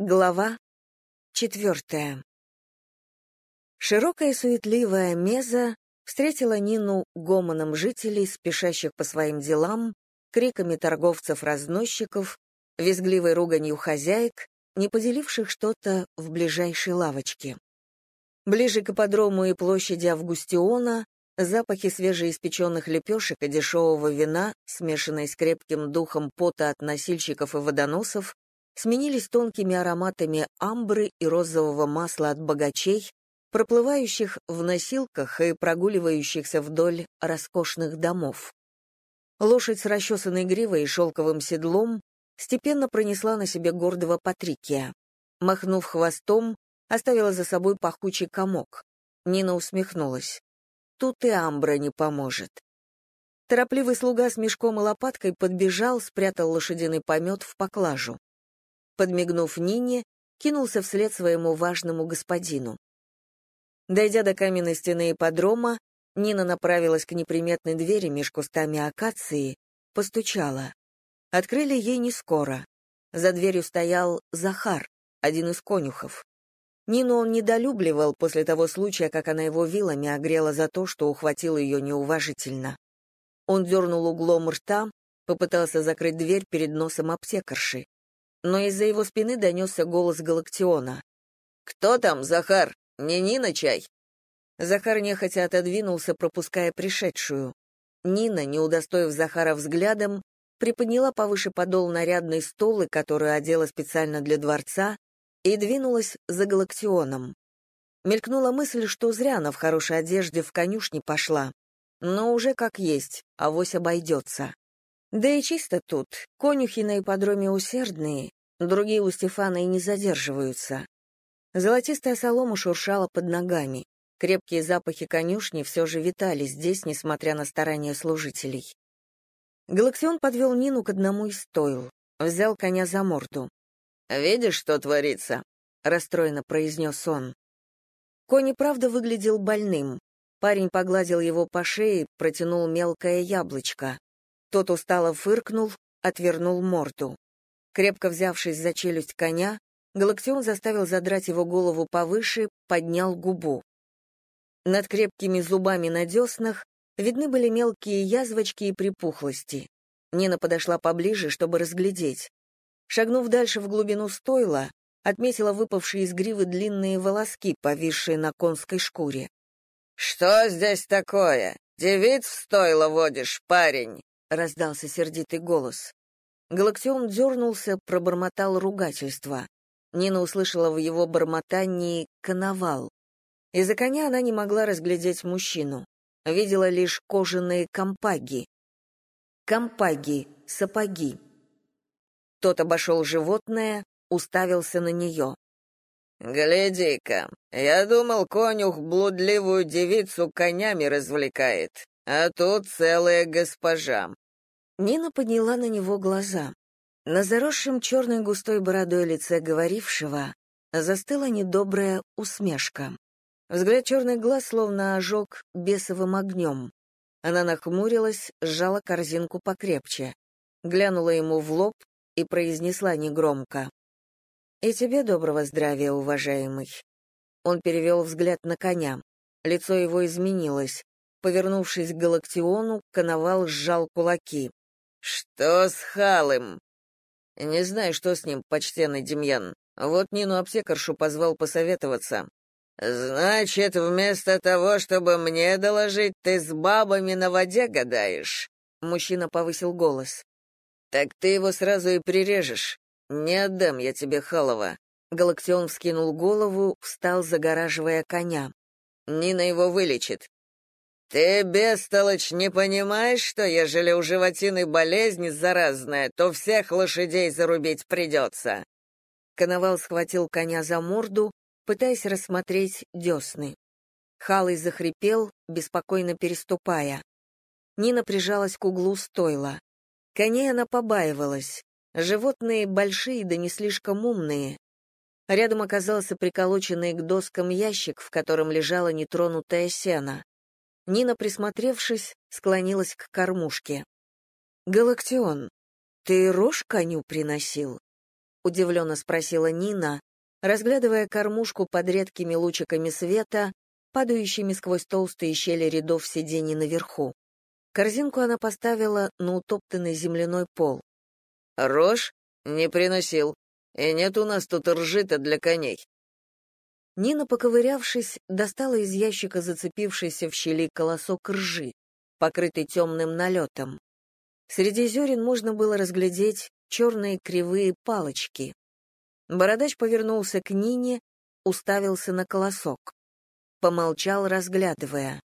Глава четвертая. Широкая суетливая меза встретила Нину гомоном жителей, спешащих по своим делам, криками торговцев-разносчиков, визгливой руганью хозяек, не поделивших что-то в ближайшей лавочке. Ближе к ипподрому и площади Августиона запахи свежеиспеченных лепешек и дешевого вина, смешанные с крепким духом пота от носильщиков и водоносов, сменились тонкими ароматами амбры и розового масла от богачей, проплывающих в носилках и прогуливающихся вдоль роскошных домов. Лошадь с расчесанной гривой и шелковым седлом степенно пронесла на себе гордого Патрикия. Махнув хвостом, оставила за собой пахучий комок. Нина усмехнулась. Тут и амбра не поможет. Торопливый слуга с мешком и лопаткой подбежал, спрятал лошадиный помет в поклажу подмигнув Нине, кинулся вслед своему важному господину. Дойдя до каменной стены ипподрома, Нина направилась к неприметной двери меж кустами акации, постучала. Открыли ей не скоро. За дверью стоял Захар, один из конюхов. Нину он недолюбливал после того случая, как она его вилами огрела за то, что ухватил ее неуважительно. Он дернул углом рта, попытался закрыть дверь перед носом аптекарши но из-за его спины донесся голос Галактиона. «Кто там, Захар? Не Нина чай?» Захар нехотя отодвинулся, пропуская пришедшую. Нина, не удостоив Захара взглядом, приподняла повыше подол нарядной столы, которую одела специально для дворца, и двинулась за Галактионом. Мелькнула мысль, что зря она в хорошей одежде в конюшне пошла, но уже как есть, авось обойдется. Да и чисто тут, конюхи на ипподроме усердные, другие у Стефана и не задерживаются. Золотистая солома шуршала под ногами. Крепкие запахи конюшни все же витали здесь, несмотря на старания служителей. Галаксион подвел Нину к одному из стойл, взял коня за морду. «Видишь, что творится?» — расстроенно произнес он. Конь и правда выглядел больным. Парень погладил его по шее, протянул мелкое яблочко. Тот устало фыркнул, отвернул морду. Крепко взявшись за челюсть коня, Галактион заставил задрать его голову повыше, поднял губу. Над крепкими зубами на деснах видны были мелкие язвочки и припухлости. Нина подошла поближе, чтобы разглядеть. Шагнув дальше в глубину стойла, отметила выпавшие из гривы длинные волоски, повисшие на конской шкуре. «Что здесь такое? Девиц в стойло водишь, парень?» — раздался сердитый голос. Галактион дернулся, пробормотал ругательство. Нина услышала в его бормотании «коновал». Из-за коня она не могла разглядеть мужчину. Видела лишь кожаные компаги. Компаги, сапоги. Тот обошел животное, уставился на нее. «Гляди-ка, я думал, конюх блудливую девицу конями развлекает. А тут целая госпожа. Нина подняла на него глаза. На заросшем черной густой бородой лице говорившего застыла недобрая усмешка. Взгляд черных глаз словно ожег бесовым огнем. Она нахмурилась, сжала корзинку покрепче, глянула ему в лоб и произнесла негромко. «И тебе доброго здравия, уважаемый». Он перевел взгляд на коня. Лицо его изменилось. Повернувшись к Галактиону, Коновал сжал кулаки. «Что с Халым?» «Не знаю, что с ним, почтенный Демьян. Вот Нину аптекаршу позвал посоветоваться». «Значит, вместо того, чтобы мне доложить, ты с бабами на воде гадаешь?» Мужчина повысил голос. «Так ты его сразу и прирежешь. Не отдам я тебе Халова». Галактион вскинул голову, встал, загораживая коня. «Нина его вылечит. «Ты, бестолочь, не понимаешь, что, ежели у животины болезнь заразная, то всех лошадей зарубить придется?» Коновал схватил коня за морду, пытаясь рассмотреть десны. Халый захрипел, беспокойно переступая. Нина прижалась к углу стойла. Коней она побаивалась. Животные большие да не слишком умные. Рядом оказался приколоченный к доскам ящик, в котором лежало нетронутое сено. Нина, присмотревшись, склонилась к кормушке. «Галактион, ты рожь коню приносил?» — удивленно спросила Нина, разглядывая кормушку под редкими лучиками света, падающими сквозь толстые щели рядов сидений наверху. Корзинку она поставила на утоптанный земляной пол. «Рожь? Не приносил. И нет у нас тут ржита для коней». Нина, поковырявшись, достала из ящика зацепившийся в щели колосок ржи, покрытый темным налетом. Среди зерен можно было разглядеть черные кривые палочки. Бородач повернулся к Нине, уставился на колосок. Помолчал, разглядывая.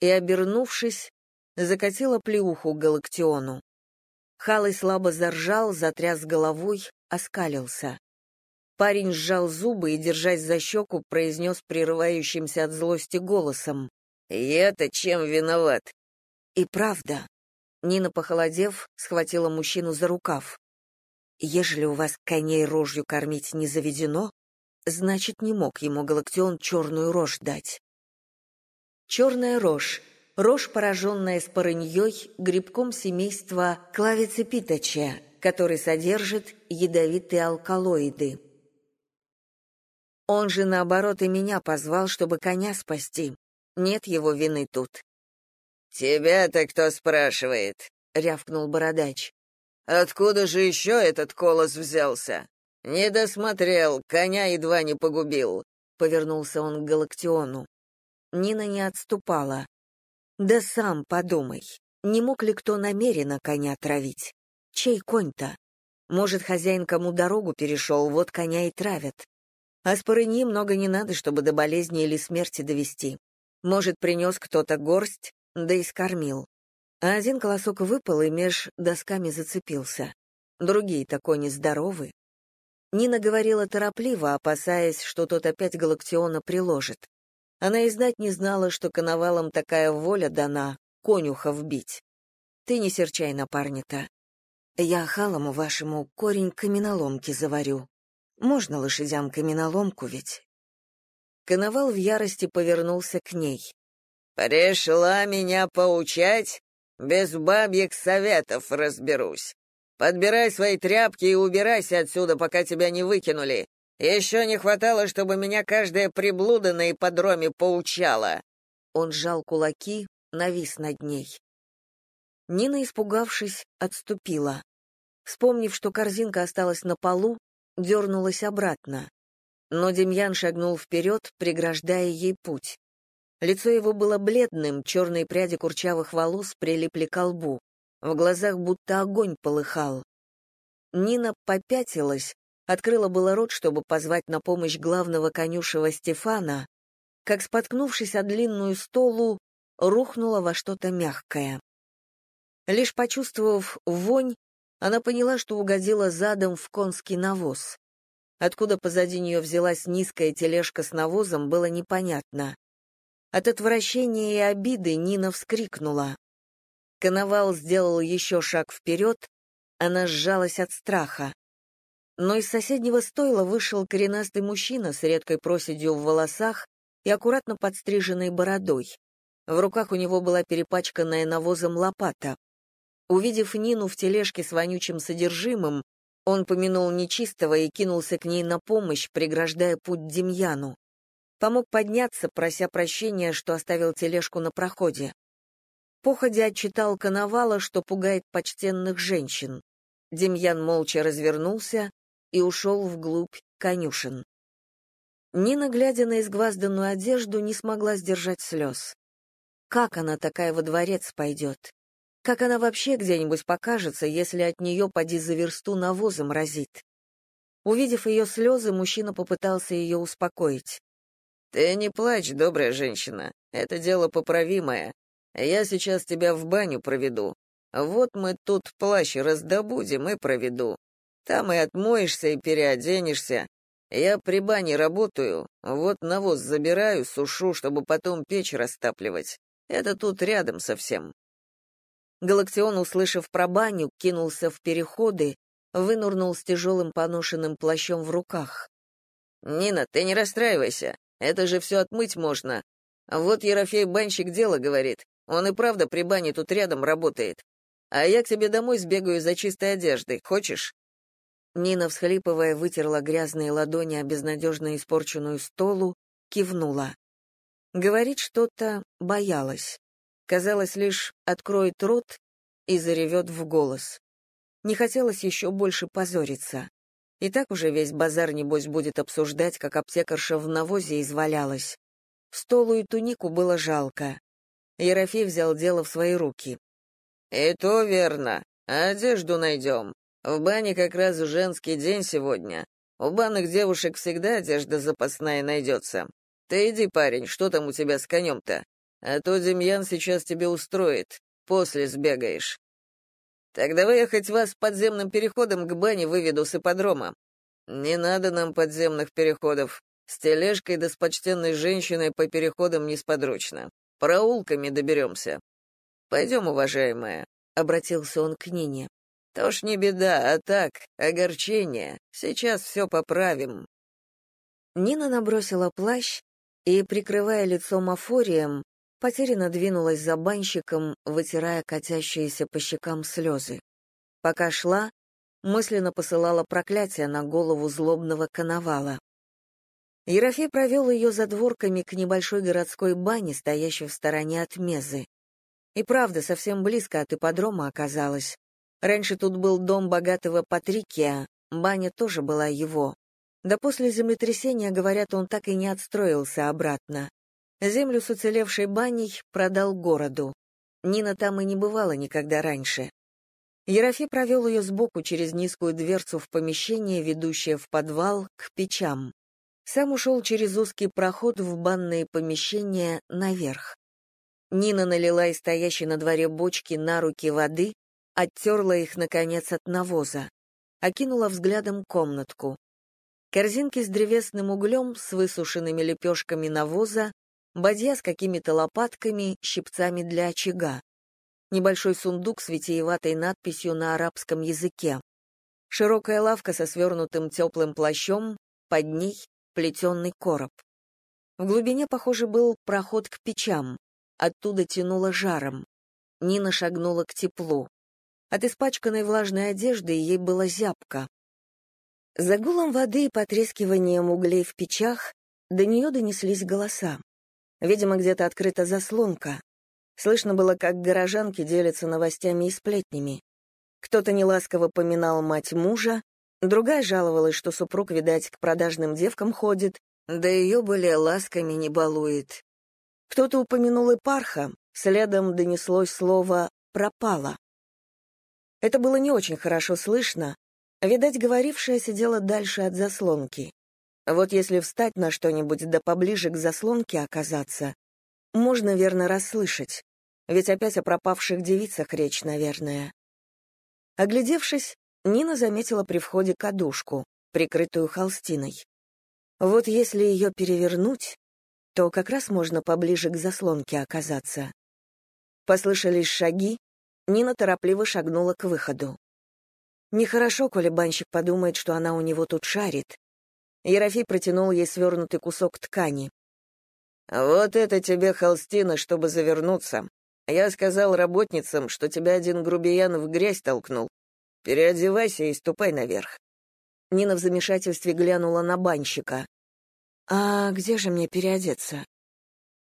И, обернувшись, закатила плеуху Галактиону. Халый слабо заржал, затряс головой, оскалился. Парень сжал зубы и, держась за щеку, произнес прерывающимся от злости голосом. «Я-то чем виноват?» И правда. Нина, похолодев, схватила мужчину за рукав. «Ежели у вас коней рожью кормить не заведено, значит, не мог ему Галактион черную рожь дать». Черная рожь — рожь, пораженная спорыньей, грибком семейства клавицепиточа, который содержит ядовитые алкалоиды. Он же, наоборот, и меня позвал, чтобы коня спасти. Нет его вины тут. «Тебя-то кто спрашивает?» — рявкнул бородач. «Откуда же еще этот колос взялся? Не досмотрел, коня едва не погубил», — повернулся он к Галактиону. Нина не отступала. «Да сам подумай, не мог ли кто намеренно коня травить? Чей конь-то? Может, хозяин кому дорогу перешел, вот коня и травят. А с порыни много не надо, чтобы до болезни или смерти довести. Может, принес кто-то горсть, да и скормил. А один колосок выпал и меж досками зацепился. Другие-то кони здоровы. Нина говорила торопливо, опасаясь, что тот опять Галактиона приложит. Она и знать не знала, что коновалом такая воля дана — конюха вбить. Ты не серчай на парня-то. Я халому вашему корень каменоломки заварю. Можно лошадям каменоломку ведь? Коновал в ярости повернулся к ней. «Пришла меня поучать? Без бабьих советов разберусь. Подбирай свои тряпки и убирайся отсюда, пока тебя не выкинули. Еще не хватало, чтобы меня каждая приблуда на ипподроме поучала». Он сжал кулаки, навис над ней. Нина, испугавшись, отступила. Вспомнив, что корзинка осталась на полу, дернулась обратно. Но Демьян шагнул вперед, преграждая ей путь. Лицо его было бледным, черные пряди курчавых волос прилипли к лбу. В глазах будто огонь полыхал. Нина попятилась, открыла было рот, чтобы позвать на помощь главного конюшева Стефана, как, споткнувшись о длинную столу, рухнула во что-то мягкое. Лишь почувствовав вонь, она поняла, что угодила задом в конский навоз. Откуда позади нее взялась низкая тележка с навозом, было непонятно. От отвращения и обиды Нина вскрикнула. Коновал сделал еще шаг вперед, она сжалась от страха. Но из соседнего стойла вышел коренастый мужчина с редкой проседью в волосах и аккуратно подстриженной бородой. В руках у него была перепачканная навозом лопата. Увидев Нину в тележке с вонючим содержимым, он помянул нечистого и кинулся к ней на помощь, преграждая путь Демьяну помог подняться, прося прощения, что оставил тележку на проходе. Походя отчитал Коновала, что пугает почтенных женщин. Демьян молча развернулся и ушел вглубь конюшен. Нина, глядя на изгвазданную одежду, не смогла сдержать слез. Как она такая во дворец пойдет? Как она вообще где-нибудь покажется, если от нее поди за версту навозом разит? Увидев ее слезы, мужчина попытался ее успокоить. «Ты не плачь, добрая женщина. Это дело поправимое. Я сейчас тебя в баню проведу. Вот мы тут плащ раздобудем и проведу. Там и отмоешься, и переоденешься. Я при бане работаю, вот навоз забираю, сушу, чтобы потом печь растапливать. Это тут рядом совсем». Галактион, услышав про баню, кинулся в переходы, вынурнул с тяжелым поношенным плащом в руках. «Нина, ты не расстраивайся. Это же все отмыть можно. Вот Ерофей банщик дело говорит. Он и правда при бане тут рядом работает. А я к тебе домой сбегаю за чистой одеждой. Хочешь? Нина, всхлипывая, вытерла грязные ладони о безнадежно испорченную столу, кивнула. Говорить что-то боялась. Казалось, лишь откроет рот и заревет в голос. Не хотелось еще больше позориться. И так уже весь базар, небось, будет обсуждать, как аптекарша в навозе извалялась. Столу и тунику было жалко. Ерофей взял дело в свои руки. «И то верно. Одежду найдем. В бане как раз женский день сегодня. У банных девушек всегда одежда запасная найдется. Ты иди, парень, что там у тебя с конем-то? А то Демьян сейчас тебе устроит. После сбегаешь. Так давай я хоть вас подземным переходом к бане выведу с ипподрома. Не надо нам подземных переходов. С тележкой да с почтенной женщиной по переходам несподручно. Проулками доберемся. Пойдем, уважаемая, — обратился он к Нине. То ж не беда, а так, огорчение. Сейчас все поправим. Нина набросила плащ и, прикрывая лицо мафорием, потерянно двинулась за банщиком, вытирая катящиеся по щекам слезы. Пока шла, мысленно посылала проклятие на голову злобного коновала. Ерофей провел ее за дворками к небольшой городской бане, стоящей в стороне от Мезы. И правда, совсем близко от ипподрома оказалось. Раньше тут был дом богатого Патрикия, баня тоже была его. Да после землетрясения, говорят, он так и не отстроился обратно. Землю с уцелевшей баней продал городу. Нина там и не бывала никогда раньше. Ерофей провел ее сбоку через низкую дверцу в помещение, ведущее в подвал, к печам. Сам ушел через узкий проход в банные помещения наверх. Нина налила из стоящей на дворе бочки на руки воды, оттерла их, наконец, от навоза. Окинула взглядом комнатку. Корзинки с древесным углем, с высушенными лепешками навоза, бадья с какими-то лопатками, щипцами для очага. Небольшой сундук с витиеватой надписью на арабском языке. Широкая лавка со свернутым теплым плащом, под ней плетеный короб. В глубине, похоже, был проход к печам. Оттуда тянуло жаром. Нина шагнула к теплу. От испачканной влажной одежды ей было зябко. За гулом воды и потрескиванием углей в печах до нее донеслись голоса. Видимо, где-то открыта заслонка. Слышно было, как горожанки делятся новостями и сплетнями. Кто-то неласково поминал мать мужа, другая жаловалась, что супруг, видать, к продажным девкам ходит, да ее более ласками не балует. Кто-то упомянул и парха, следом донеслось слово «пропала». Это было не очень хорошо слышно, Видать, говорившая сидела дальше от заслонки. Вот если встать на что-нибудь да поближе к заслонке оказаться, можно верно расслышать, ведь опять о пропавших девицах речь, наверное. Оглядевшись, Нина заметила при входе кадушку, прикрытую холстиной. Вот если ее перевернуть, то как раз можно поближе к заслонке оказаться. Послышались шаги, Нина торопливо шагнула к выходу. Нехорошо, коли банщик подумает, что она у него тут шарит. Ерофей протянул ей свернутый кусок ткани. «Вот это тебе холстина, чтобы завернуться. Я сказал работницам, что тебя один грубиян в грязь толкнул. Переодевайся и ступай наверх». Нина в замешательстве глянула на банщика. «А где же мне переодеться?»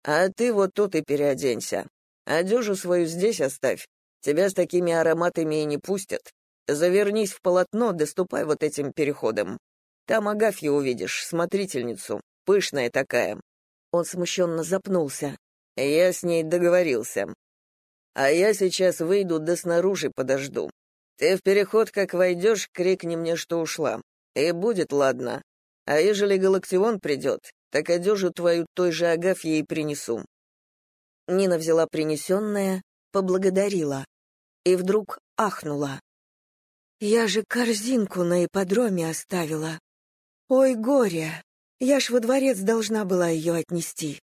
«А ты вот тут и переоденься. Одежу свою здесь оставь. Тебя с такими ароматами и не пустят. Завернись в полотно, доступай вот этим переходом. Там Агафью увидишь, смотрительницу, пышная такая». Он смущенно запнулся. «Я с ней договорился. А я сейчас выйду, да снаружи подожду. Ты в переход, как войдешь, крикни мне, что ушла. И будет ладно. А ежели Галактион придет, так одежу твою той же Агафье и принесу». Нина взяла принесенное, поблагодарила. И вдруг ахнула. Я же корзинку на ипподроме оставила. Ой, горе! Я ж во дворец должна была ее отнести.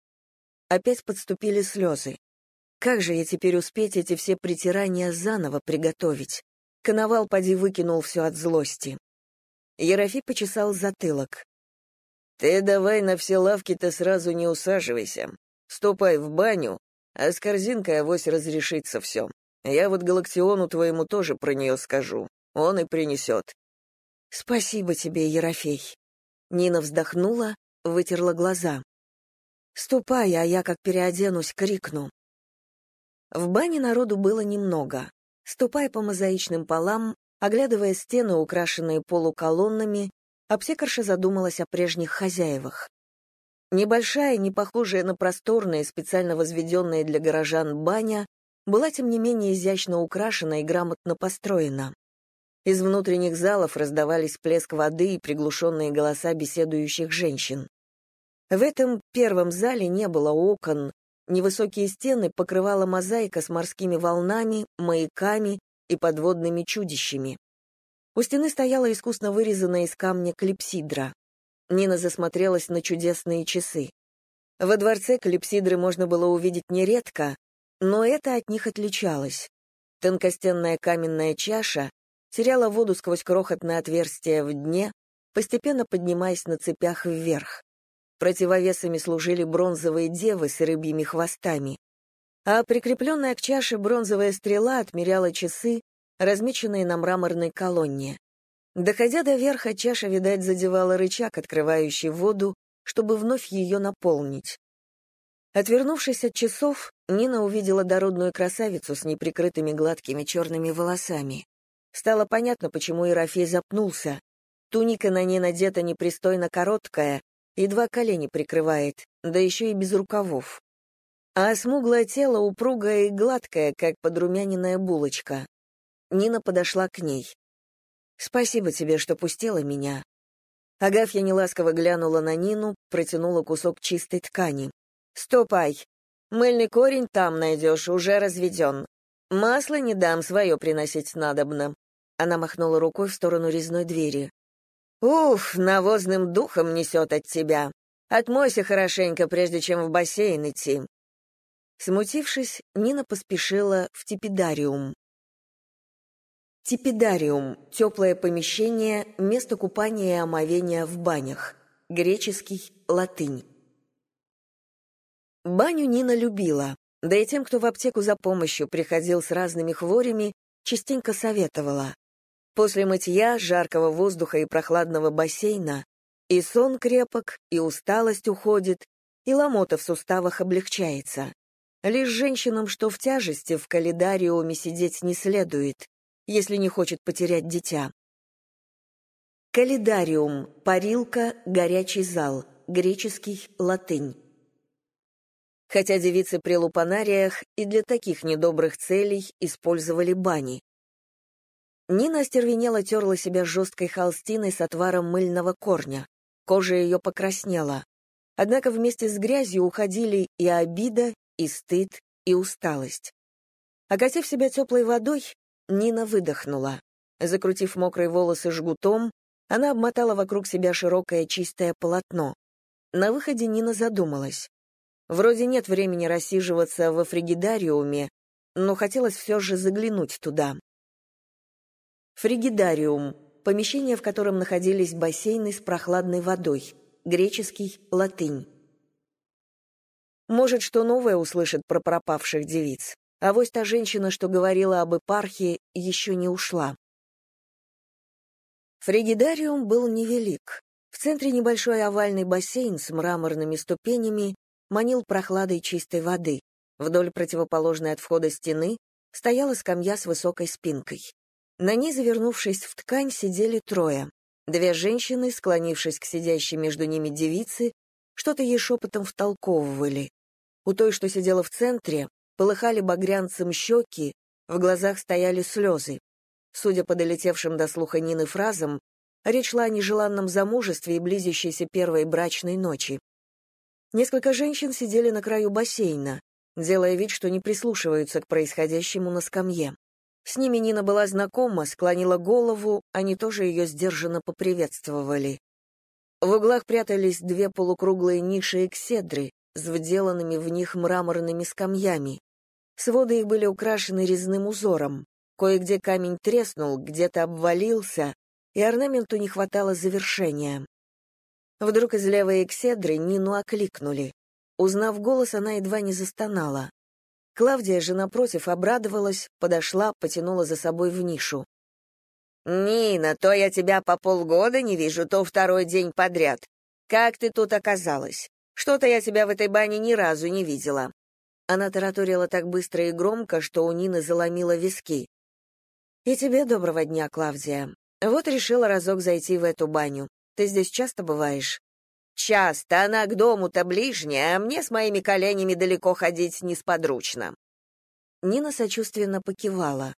Опять подступили слезы. Как же я теперь успеть эти все притирания заново приготовить? Коновал поди выкинул все от злости. Ерофей почесал затылок. «Ты давай на все лавки-то сразу не усаживайся. Ступай в баню, а с корзинкой авось разрешится все. Я вот Галактиону твоему тоже про нее скажу. Он и принесет. «Спасибо тебе, Ерофей». Нина вздохнула, вытерла глаза. «Ступай, а я, как переоденусь, крикну». В бане народу было немного. Ступай по мозаичным полам, оглядывая стены, украшенные полуколоннами, аптекарша задумалась о прежних хозяевах. Небольшая, не похожая на просторные, специально возведенные для горожан баня, была, тем не менее, изящно украшена и грамотно построена. Из внутренних залов раздавались плеск воды и приглушенные голоса беседующих женщин. В этом первом зале не было окон, невысокие стены покрывала мозаика с морскими волнами, маяками и подводными чудищами. У стены стояла искусно вырезанная из камня клипсидра. Нина засмотрелась на чудесные часы. Во дворце клипсидры можно было увидеть нередко, но это от них отличалось. Тонкостенная каменная чаша теряла воду сквозь крохотное отверстие в дне, постепенно поднимаясь на цепях вверх. Противовесами служили бронзовые девы с рыбьими хвостами. А прикрепленная к чаше бронзовая стрела отмеряла часы, размеченные на мраморной колонне. Доходя до верха, чаша, видать, задевала рычаг, открывающий воду, чтобы вновь ее наполнить. Отвернувшись от часов, Нина увидела дородную красавицу с неприкрытыми гладкими черными волосами. Стало понятно, почему Ерофей запнулся. Туника на ней надета непристойно короткая, едва колени прикрывает, да еще и без рукавов. А смуглое тело упругое и гладкое, как подрумяненная булочка. Нина подошла к ней. «Спасибо тебе, что пустила меня». Агафья неласково глянула на Нину, протянула кусок чистой ткани. «Ступай. Мыльный корень там найдешь, уже разведен. Масло не дам, свое приносить надобно. Она махнула рукой в сторону резной двери. «Уф, навозным духом несет от тебя. Отмойся хорошенько, прежде чем в бассейн идти». Смутившись, Нина поспешила в типидариум. Типидариум — теплое помещение, место купания и омовения в банях. Греческий, латынь. Баню Нина любила, да и тем, кто в аптеку за помощью приходил с разными хворями, частенько советовала. После мытья, жаркого воздуха и прохладного бассейна и сон крепок, и усталость уходит, и ломота в суставах облегчается. Лишь женщинам, что в тяжести, в калидариуме сидеть не следует, если не хочет потерять дитя. Калидариум – парилка, горячий зал, греческий, латынь. Хотя девицы при лупанариях и для таких недобрых целей использовали бани. Нина остервенело терла себя жесткой холстиной с отваром мыльного корня. Кожа ее покраснела. Однако вместе с грязью уходили и обида, и стыд, и усталость. Окатив себя теплой водой, Нина выдохнула. Закрутив мокрые волосы жгутом, она обмотала вокруг себя широкое чистое полотно. На выходе Нина задумалась. Вроде нет времени рассиживаться во фригидариуме, но хотелось все же заглянуть туда. Фригидариум — помещение, в котором находились бассейны с прохладной водой. Греческий, латынь. Может, что новое услышит про пропавших девиц. А вось та женщина, что говорила об епархии, еще не ушла. Фригидариум был невелик. В центре небольшой овальный бассейн с мраморными ступенями манил прохладой чистой воды. Вдоль противоположной от входа стены стояла скамья с высокой спинкой. На ней, завернувшись в ткань, сидели трое. Две женщины, склонившись к сидящей между ними девице, что-то ей шепотом втолковывали. У той, что сидела в центре, полыхали багрянцем щеки, в глазах стояли слезы. Судя по долетевшим до слуха Нины фразам, речь шла о нежеланном замужестве и близящейся первой брачной ночи. Несколько женщин сидели на краю бассейна, делая вид, что не прислушиваются к происходящему на скамье. С ними Нина была знакома, склонила голову, они тоже ее сдержанно поприветствовали. В углах прятались две полукруглые ниши экседры с вделанными в них мраморными скамьями. Своды их были украшены резным узором. Кое-где камень треснул, где-то обвалился, и орнаменту не хватало завершения. Вдруг из левой экседры Нину окликнули. Узнав голос, она едва не застонала. Клавдия же, напротив, обрадовалась, подошла, потянула за собой в нишу. «Нина, то я тебя по полгода не вижу, то второй день подряд. Как ты тут оказалась? Что-то я тебя в этой бане ни разу не видела». Она тараторила так быстро и громко, что у Нины заломило виски. «И тебе доброго дня, Клавдия. Вот решила разок зайти в эту баню. Ты здесь часто бываешь?» «Часто. Она к дому-то ближняя, а мне с моими коленями далеко ходить несподручно». Нина сочувственно покивала.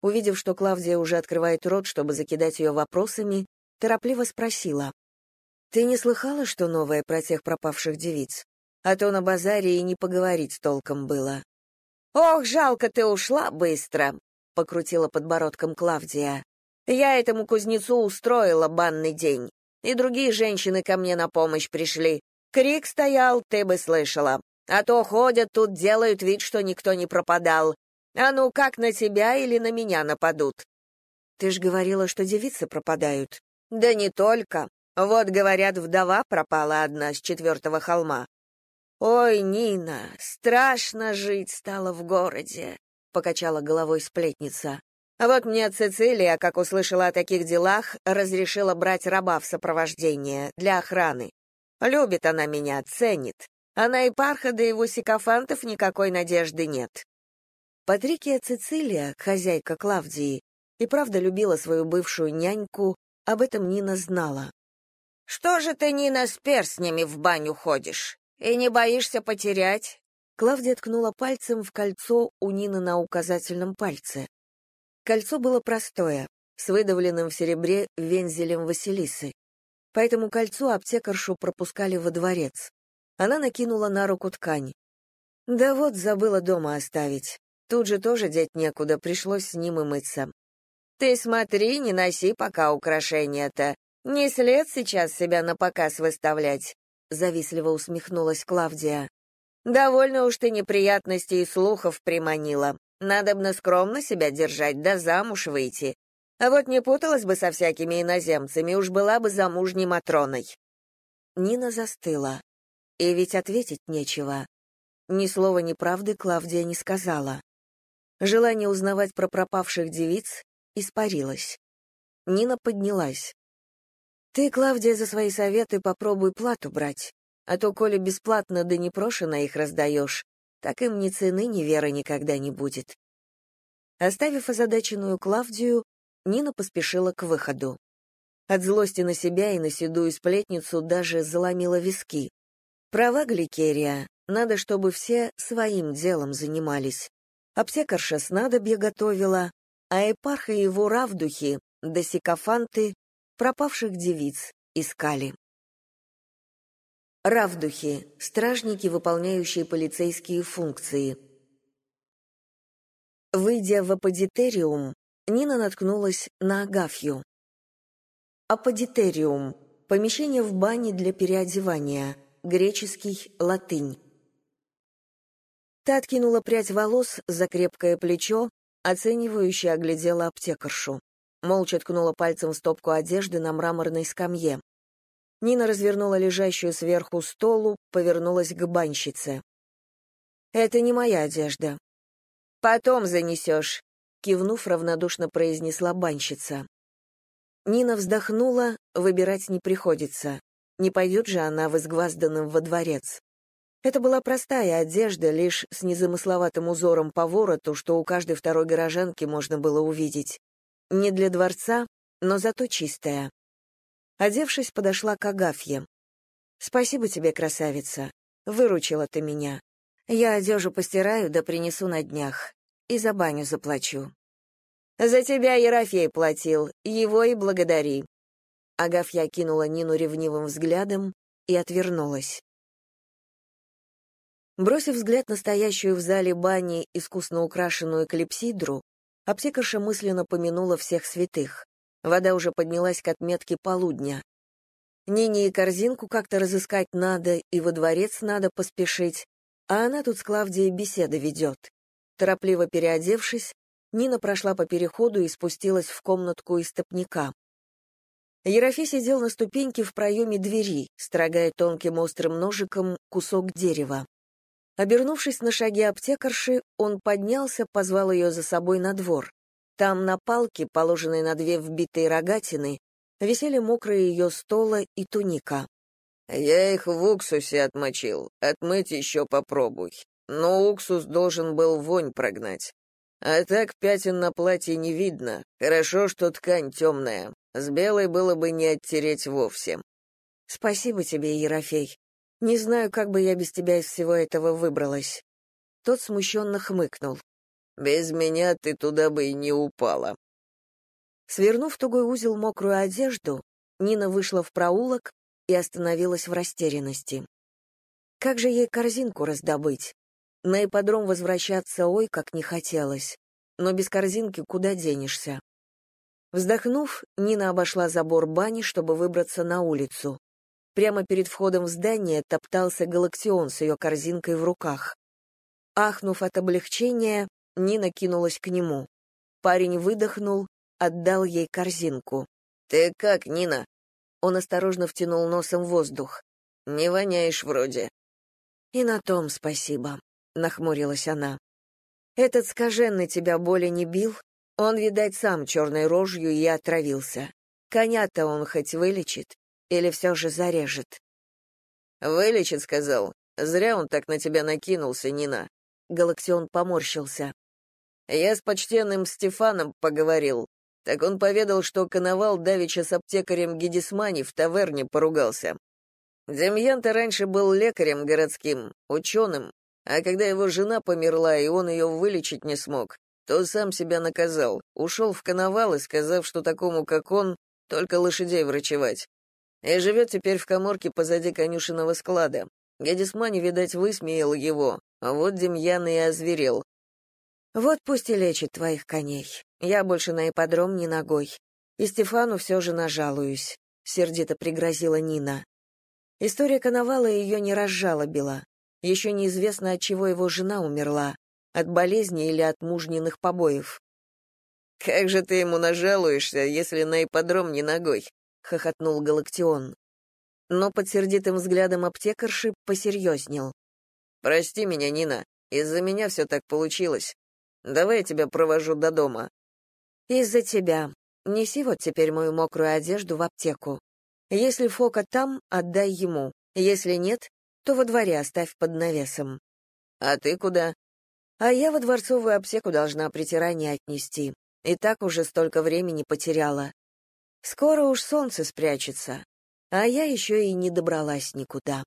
Увидев, что Клавдия уже открывает рот, чтобы закидать ее вопросами, торопливо спросила. «Ты не слыхала, что новое про тех пропавших девиц? А то на базаре и не поговорить толком было». «Ох, жалко, ты ушла быстро», — покрутила подбородком Клавдия. «Я этому кузнецу устроила банный день, и другие женщины ко мне на помощь пришли. Крик стоял, ты бы слышала. А то ходят тут, делают вид, что никто не пропадал. А ну, как на тебя или на меня нападут?» «Ты ж говорила, что девицы пропадают». «Да не только. Вот, говорят, вдова пропала одна с четвертого холма». «Ой, Нина, страшно жить стало в городе», — покачала головой сплетница. А вот мне Цицилия, как услышала о таких делах, разрешила брать раба в сопровождение для охраны. Любит она меня, ценит. Она и парха, да у сикофантов никакой надежды нет. Патрикия Цицилия, хозяйка Клавдии, и правда любила свою бывшую няньку, об этом Нина знала. «Что же ты, Нина, с перстнями в баню ходишь? И не боишься потерять?» Клавдия ткнула пальцем в кольцо у Нины на указательном пальце. Кольцо было простое, с выдавленным в серебре вензелем Василисы. По этому кольцу аптекаршу пропускали во дворец. Она накинула на руку ткань. Да вот, забыла дома оставить. Тут же тоже деть некуда, пришлось с ним и мыться. «Ты смотри, не носи пока украшения-то. Не след сейчас себя на показ выставлять», — завистливо усмехнулась Клавдия. «Довольно уж ты неприятностей и слухов приманила. Надобно скромно себя держать, да замуж выйти. А вот не путалась бы со всякими иноземцами, уж была бы замужней Матроной». Нина застыла. И ведь ответить нечего. Ни слова ни правды Клавдия не сказала. Желание узнавать про пропавших девиц испарилось. Нина поднялась. «Ты, Клавдия, за свои советы попробуй плату брать, а то, коли бесплатно да непрошено их раздаешь, так им ни цены, ни веры никогда не будет». Оставив озадаченную Клавдию, Нина поспешила к выходу. От злости на себя и на седую сплетницу даже заломила виски. Права Гликерия, надо, чтобы все своим делом занимались. Аптекарша снадобье готовила, а епарха и его равдухи, да сикофанты, пропавших девиц, искали. Равдухи — стражники, выполняющие полицейские функции. Выйдя в аподитериум, Нина наткнулась на Агафью. Аподитериум — помещение в бане для переодевания, греческий, латынь. Та откинула прядь волос за крепкое плечо, оценивающе оглядела аптекаршу. Молча ткнула пальцем в стопку одежды на мраморной скамье. Нина развернула лежащую сверху столу, повернулась к банщице. «Это не моя одежда». «Потом занесешь», — кивнув, равнодушно произнесла банщица. Нина вздохнула, выбирать не приходится. Не пойдет же она в изгвазданном во дворец. Это была простая одежда, лишь с незамысловатым узором по вороту, что у каждой второй горожанки можно было увидеть. Не для дворца, но зато чистая. Одевшись, подошла к Агафье. «Спасибо тебе, красавица. Выручила ты меня. Я одежу постираю да принесу на днях. И за баню заплачу». «За тебя Ерофей платил, его и благодари». Агафья кинула Нину ревнивым взглядом и отвернулась. Бросив взгляд на стоящую в зале бани искусно украшенную клипсидру, аптекарша мысленно помянула всех святых. Вода уже поднялась к отметке полудня. Нине и корзинку как-то разыскать надо, и во дворец надо поспешить, а она тут с Клавдией беседы ведет. Торопливо переодевшись, Нина прошла по переходу и спустилась в комнатку истопника. Ерофей сидел на ступеньке в проеме двери, строгая тонким острым ножиком кусок дерева. Обернувшись на шаги аптекарши, он поднялся, позвал ее за собой на двор. Там на палке, положенной на две вбитые рогатины, висели мокрые ее стола и туника. «Я их в уксусе отмочил. Отмыть еще попробуй. Но уксус должен был вонь прогнать. А так пятен на платье не видно. Хорошо, что ткань темная. С белой было бы не оттереть вовсе». «Спасибо тебе, Ерофей. Не знаю, как бы я без тебя из всего этого выбралась». Тот смущенно хмыкнул. «Без меня ты туда бы и не упала». Свернув тугой узел мокрую одежду, Нина вышла в проулок и остановилась в растерянности. Как же ей корзинку раздобыть? На ипподром возвращаться ой, как не хотелось. Но без корзинки куда денешься? Вздохнув, Нина обошла забор бани, чтобы выбраться на улицу. Прямо перед входом в здание топтался Галактион с ее корзинкой в руках. Ахнув от облегчения, Нина кинулась к нему. Парень выдохнул, отдал ей корзинку. «Ты как, Нина?» Он осторожно втянул носом воздух. «Не воняешь вроде». «И на том спасибо», — нахмурилась она. «Этот скаженный тебя боли не бил? Он, видать, сам черной рожью и отравился. Коня-то он хоть вылечит или все же зарежет?» «Вылечит», — сказал. «Зря он так на тебя накинулся, Нина. Галаксион поморщился. «Я с почтенным Стефаном поговорил. Так он поведал, что Коновал давеча с аптекарем Гедисмани в таверне поругался. Демьян-то раньше был лекарем городским, ученым, а когда его жена померла, и он ее вылечить не смог, то сам себя наказал, ушел в Коновал и сказав, что такому, как он, только лошадей врачевать. И живет теперь в коморке позади конюшенного склада. Гедисмани, видать, высмеял его, а вот Демьян и озверел. Вот пусть и лечит твоих коней. Я больше на ипподром не ногой. И Стефану все же нажалуюсь, — сердито пригрозила Нина. История Коновала ее не разжалобила. Еще неизвестно, от чего его жена умерла, от болезни или от мужниных побоев. «Как же ты ему нажалуешься, если на ипподром не ногой?» — хохотнул Галактион но под сердитым взглядом аптекарши посерьезнел. «Прости меня, Нина, из-за меня все так получилось. Давай я тебя провожу до дома». «Из-за тебя. Неси вот теперь мою мокрую одежду в аптеку. Если Фока там, отдай ему. Если нет, то во дворе оставь под навесом». «А ты куда?» «А я во дворцовую аптеку должна притирание отнести. И так уже столько времени потеряла. Скоро уж солнце спрячется а я еще и не добралась никуда.